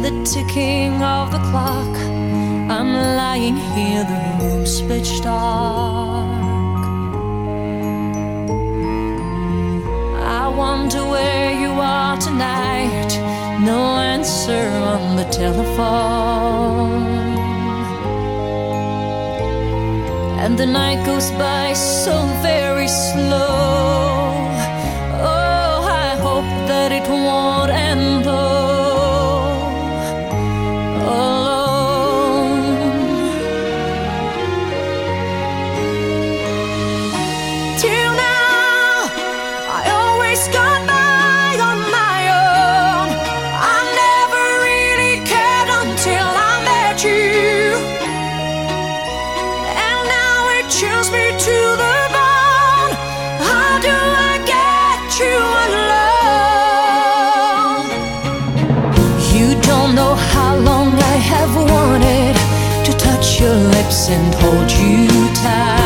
the ticking of the clock. I'm lying here, the room's pitch dark. I wonder where you are tonight. No answer on the telephone. And the night goes by so very slow. Oh, I hope that it won't lips and hold you tight.